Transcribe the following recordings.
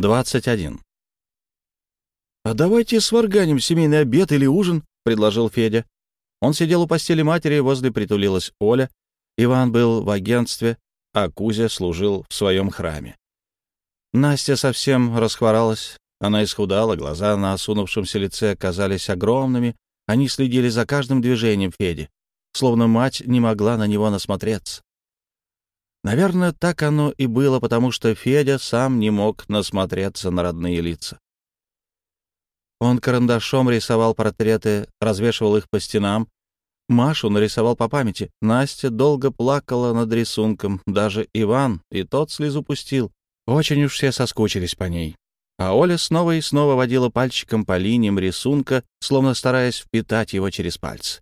21. «А давайте сварганим семейный обед или ужин», — предложил Федя. Он сидел у постели матери, возле притулилась Оля. Иван был в агентстве, а Кузя служил в своем храме. Настя совсем расхворалась. Она исхудала, глаза на осунувшемся лице оказались огромными. Они следили за каждым движением Феди, словно мать не могла на него насмотреться. Наверное, так оно и было, потому что Федя сам не мог насмотреться на родные лица. Он карандашом рисовал портреты, развешивал их по стенам. Машу нарисовал по памяти. Настя долго плакала над рисунком. Даже Иван, и тот слезу пустил. Очень уж все соскучились по ней. А Оля снова и снова водила пальчиком по линиям рисунка, словно стараясь впитать его через пальцы.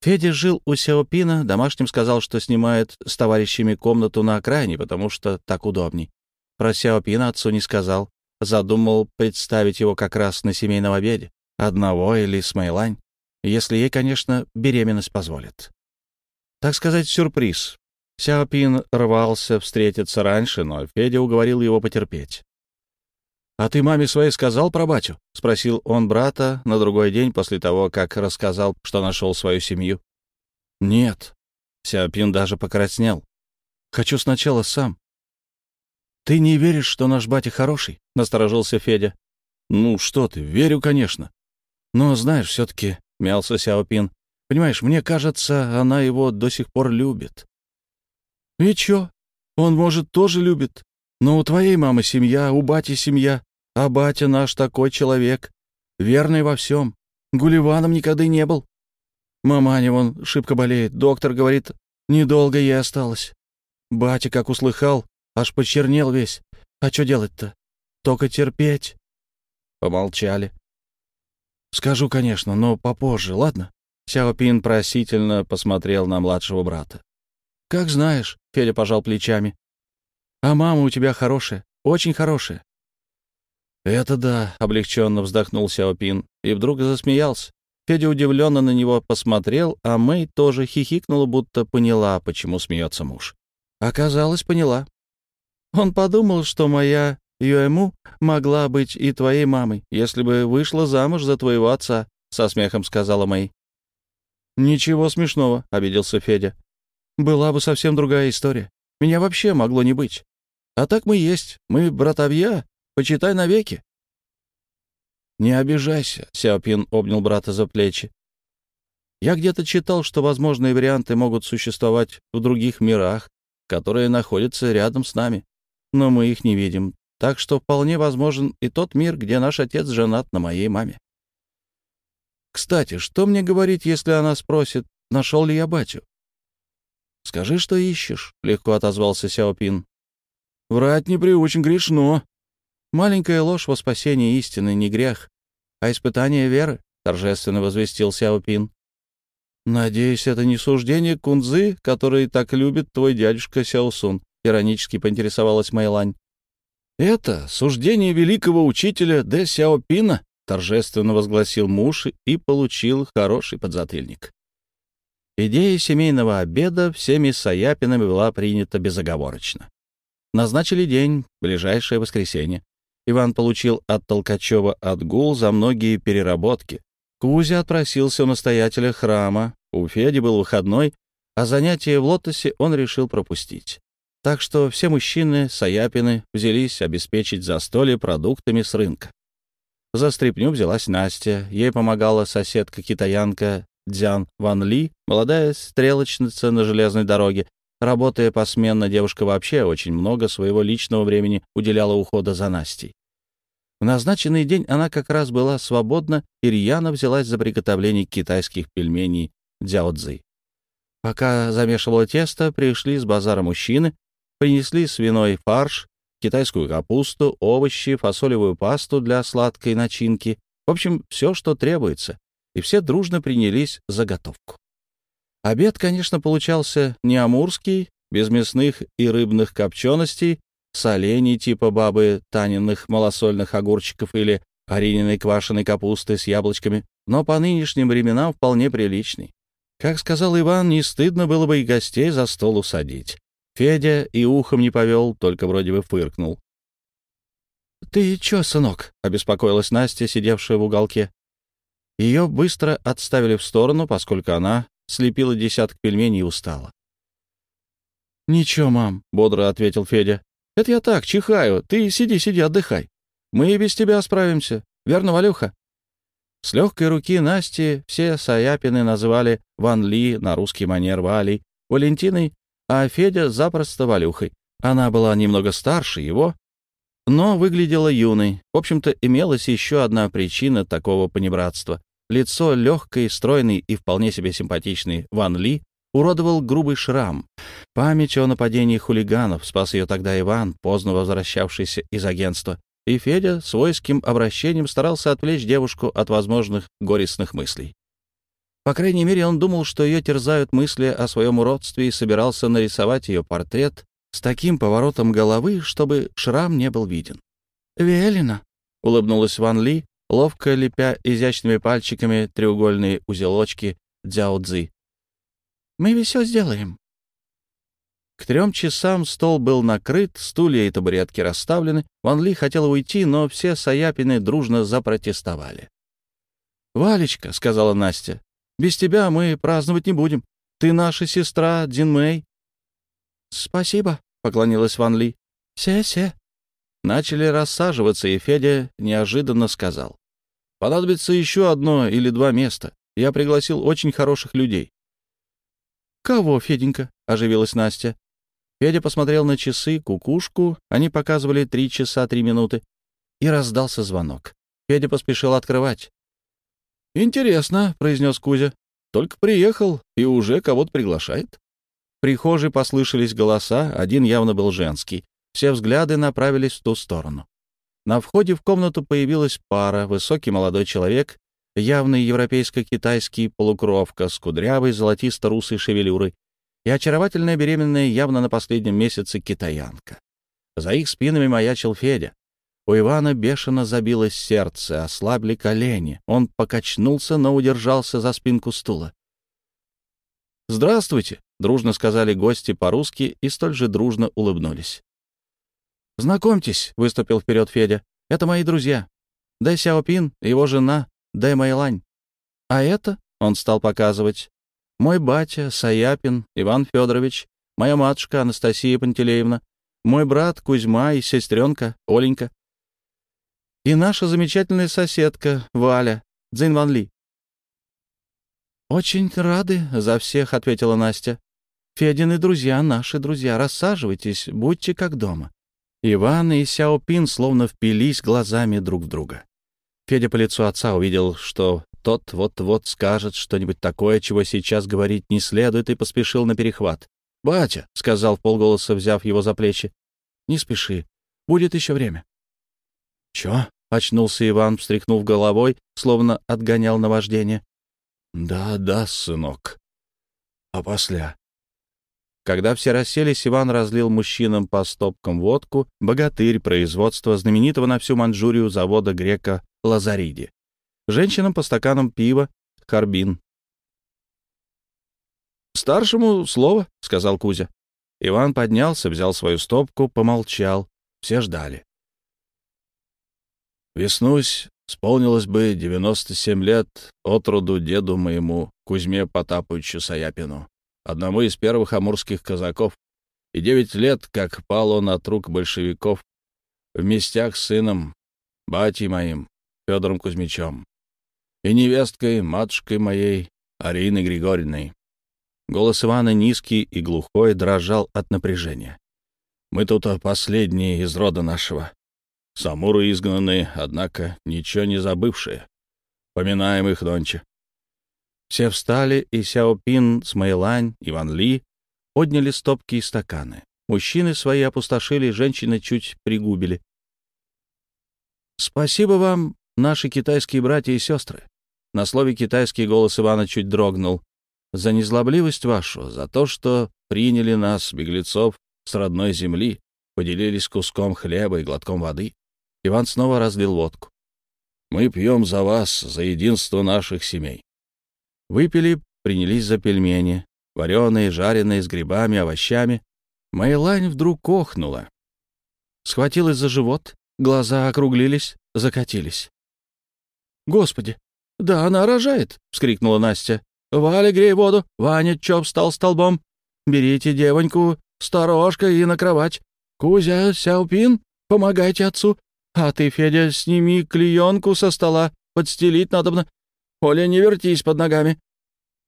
Федя жил у Сеопина, домашним сказал, что снимает с товарищами комнату на окраине, потому что так удобней. Про Сеопина отцу не сказал. Задумал представить его как раз на семейном обеде. Одного или с Мэйлань, если ей, конечно, беременность позволит. Так сказать, сюрприз. Сяопин рвался встретиться раньше, но Федя уговорил его потерпеть. «А ты маме своей сказал про батю?» — спросил он брата на другой день после того, как рассказал, что нашел свою семью. «Нет». Сяопин даже покраснел. «Хочу сначала сам». «Ты не веришь, что наш батя хороший?» — насторожился Федя. «Ну что ты, верю, конечно. Но, знаешь, все-таки...» — мялся Сяопин. «Понимаешь, мне кажется, она его до сих пор любит». «И чё? Он, может, тоже любит. Но у твоей мамы семья, у бати семья. А батя наш такой человек, верный во всем. Гуливаном никогда не был. Маманя вон шибко болеет. Доктор говорит, недолго ей осталось. Батя, как услыхал, аж почернел весь. А что делать-то? Только терпеть. Помолчали. Скажу, конечно, но попозже, ладно? Сяопин просительно посмотрел на младшего брата. «Как знаешь», — Федя пожал плечами. «А мама у тебя хорошая, очень хорошая. «Это да», — облегченно вздохнул Сяопин и вдруг засмеялся. Федя удивленно на него посмотрел, а Мэй тоже хихикнула, будто поняла, почему смеется муж. Оказалось, поняла. Он подумал, что моя Юэму могла быть и твоей мамой, если бы вышла замуж за твоего отца, — со смехом сказала Мэй. «Ничего смешного», — обиделся Федя. «Была бы совсем другая история. Меня вообще могло не быть. А так мы есть. Мы братовья, Почитай навеки. «Не обижайся», — Сяопин обнял брата за плечи. «Я где-то читал, что возможные варианты могут существовать в других мирах, которые находятся рядом с нами, но мы их не видим, так что вполне возможен и тот мир, где наш отец женат на моей маме. Кстати, что мне говорить, если она спросит, нашел ли я батю? «Скажи, что ищешь», — легко отозвался Сяопин. «Врать не приучен грешно», Маленькая ложь во спасении истины не грех, а испытание веры, — торжественно возвестил Сяопин. «Надеюсь, это не суждение кунзы, который так любит твой дядюшка Сяосун», — иронически поинтересовалась Мэйлань. «Это суждение великого учителя Дэ Сяопина», — торжественно возгласил муж и получил хороший подзатыльник. Идея семейного обеда всеми Саяпинами была принята безоговорочно. Назначили день, ближайшее воскресенье. Иван получил от Толкачева отгул за многие переработки. Кузя отпросился у настоятеля храма, у Феди был выходной, а занятия в лотосе он решил пропустить. Так что все мужчины, Саяпины, взялись обеспечить застолье продуктами с рынка. За стряпню взялась Настя, ей помогала соседка-китаянка Дзян Ван Ли, молодая стрелочница на железной дороге. Работая посменно, девушка вообще очень много своего личного времени уделяла ухода за Настей. В назначенный день она как раз была свободна, и рьяно взялась за приготовление китайских пельменей дзяодзы. Пока замешивала тесто, пришли с базара мужчины, принесли свиной фарш, китайскую капусту, овощи, фасолевую пасту для сладкой начинки, в общем, все, что требуется, и все дружно принялись за готовку. Обед, конечно, получался не амурский, без мясных и рыбных копченостей, солений типа бабы Таниных малосольных огурчиков или Арининой квашеной капусты с яблочками, но по нынешним временам вполне приличный. Как сказал Иван, не стыдно было бы и гостей за стол усадить. Федя и ухом не повел, только вроде бы фыркнул. «Ты чё, сынок?» — обеспокоилась Настя, сидевшая в уголке. Ее быстро отставили в сторону, поскольку она слепила десяток пельменей и устала. «Ничего, мам», — бодро ответил Федя. «Это я так, чихаю. Ты сиди, сиди, отдыхай. Мы и без тебя справимся. Верно, Валюха?» С легкой руки Насти все Саяпины называли Ван Ли на русский манер Валей, Валентиной, а Федя запросто Валюхой. Она была немного старше его, но выглядела юной. В общем-то, имелась еще одна причина такого понебратства. Лицо легкой, стройной и вполне себе симпатичной Ван Ли уродовал грубый шрам. Память о нападении хулиганов спас ее тогда Иван, поздно возвращавшийся из агентства и Федя свойским обращением старался отвлечь девушку от возможных горестных мыслей. По крайней мере, он думал, что ее терзают мысли о своем уродстве и собирался нарисовать ее портрет с таким поворотом головы, чтобы шрам не был виден. «Велено», — улыбнулась Ван Ли, ловко лепя изящными пальчиками треугольные узелочки дзяо «Мы все сделаем». К трем часам стол был накрыт, стулья и табуретки расставлены. Ван Ли хотела уйти, но все саяпины дружно запротестовали. «Валечка», — сказала Настя, — «без тебя мы праздновать не будем. Ты наша сестра Дин Мэй». «Спасибо», — поклонилась Ван Ли. «Се-се». Начали рассаживаться, и Федя неожиданно сказал. «Понадобится еще одно или два места. Я пригласил очень хороших людей». «Кого, Феденька?» — оживилась Настя. Федя посмотрел на часы, кукушку, они показывали три часа три минуты, и раздался звонок. Федя поспешил открывать. «Интересно», — произнес Кузя. «Только приехал и уже кого-то приглашает». В прихожей послышались голоса, один явно был женский. Все взгляды направились в ту сторону. На входе в комнату появилась пара, высокий молодой человек, явный европейско-китайский полукровка с кудрявой золотисто-русой шевелюрой и очаровательная беременная явно на последнем месяце китаянка. За их спинами маячил Федя. У Ивана бешено забилось сердце, ослабли колени. Он покачнулся, но удержался за спинку стула. «Здравствуйте!» — дружно сказали гости по-русски и столь же дружно улыбнулись. «Знакомьтесь», — выступил вперед Федя, — «это мои друзья. Дэ Сяопин, его жена, Дэ Мэйлань. А это, — он стал показывать, мой батя Саяпин Иван Федорович, моя матушка Анастасия Пантелеевна, мой брат Кузьма и сестренка Оленька. И наша замечательная соседка Валя Цзиньван Ли. «Очень рады за всех», — ответила Настя. «Федины друзья, наши друзья, рассаживайтесь, будьте как дома». Иван и Сяопин словно впились глазами друг в друга. Федя по лицу отца увидел, что тот вот-вот скажет что-нибудь такое, чего сейчас говорить не следует, и поспешил на перехват. «Батя», — сказал в полголоса, взяв его за плечи, — «не спеши, будет еще время». «Чё?» — очнулся Иван, встряхнув головой, словно отгонял наваждение. «Да, да, сынок. А после?» Когда все расселись, Иван разлил мужчинам по стопкам водку, богатырь производства знаменитого на всю Манчжурию завода грека Лазариди женщинам по стаканам пива, карбин. «Старшему слово», — сказал Кузя. Иван поднялся, взял свою стопку, помолчал. Все ждали. «Веснусь, исполнилось бы девяносто семь лет от роду деду моему, Кузьме Потапычу Саяпину, одному из первых амурских казаков, и девять лет, как пал он от рук большевиков в местях с сыном, батей моим, Федором Кузьмичем и невесткой, матушкой моей, Ариной Григорьевной. Голос Ивана низкий и глухой дрожал от напряжения. «Мы тут последние из рода нашего. Самуры изгнанные, однако ничего не забывшие. Поминаем их нонче». Все встали, и Сяопин, Смейлань, Иван Ли подняли стопки и стаканы. Мужчины свои опустошили, женщины чуть пригубили. «Спасибо вам, наши китайские братья и сестры. На слове «китайский» голос Ивана чуть дрогнул. За незлобливость вашу, за то, что приняли нас, беглецов, с родной земли, поделились куском хлеба и глотком воды. Иван снова разлил водку. Мы пьем за вас, за единство наших семей. Выпили, принялись за пельмени, вареные, жареные, с грибами, овощами. Моя лань вдруг охнула. Схватилась за живот, глаза округлились, закатились. «Господи, да она рожает!» — вскрикнула Настя. «Валя, грей воду! Ваня, чоп стал столбом! Берите девоньку, сторожка и на кровать! Кузя, Сяопин, помогайте отцу! А ты, Федя, сними клеенку со стола, подстелить надобно! Оля, не вертись под ногами!»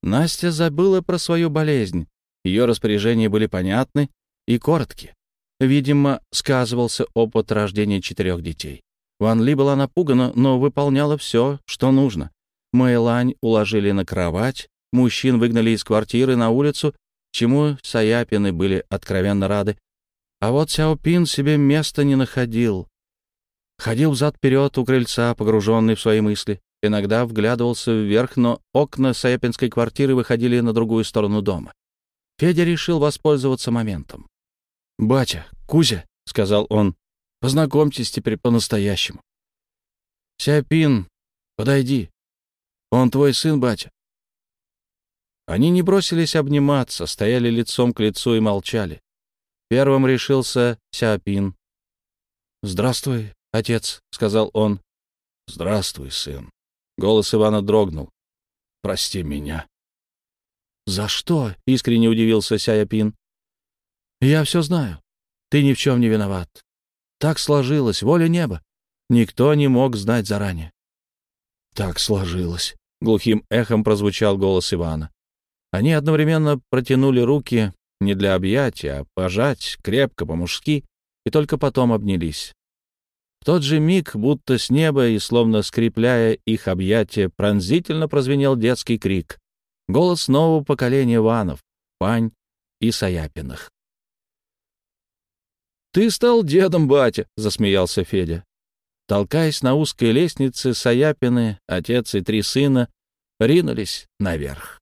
Настя забыла про свою болезнь. Ее распоряжения были понятны и коротки. Видимо, сказывался опыт рождения четырех детей. Ван Ли была напугана, но выполняла все, что нужно. Мэйлань уложили на кровать, мужчин выгнали из квартиры на улицу, чему Саяпины были откровенно рады. А вот Сяопин себе места не находил. Ходил взад-вперед у крыльца, погруженный в свои мысли. Иногда вглядывался вверх, но окна Саяпинской квартиры выходили на другую сторону дома. Федя решил воспользоваться моментом. «Батя, Кузя», — сказал он, — «познакомьтесь теперь по-настоящему». «Сяпин, подойди. Он твой сын, батя». Они не бросились обниматься, стояли лицом к лицу и молчали. Первым решился Сяпин. «Здравствуй, отец», — сказал он. «Здравствуй, сын». Голос Ивана дрогнул. «Прости меня». «За что?» — искренне удивился Сяпин. Я все знаю. Ты ни в чем не виноват. Так сложилось, воля неба. Никто не мог знать заранее. Так сложилось. Глухим эхом прозвучал голос Ивана. Они одновременно протянули руки не для объятия, а пожать крепко по-мужски, и только потом обнялись. В тот же миг, будто с неба и словно скрепляя их объятия, пронзительно прозвенел детский крик. Голос нового поколения Иванов, Пань и Саяпиных. «Ты стал дедом, батя!» — засмеялся Федя. Толкаясь на узкой лестнице, Саяпины, отец и три сына ринулись наверх.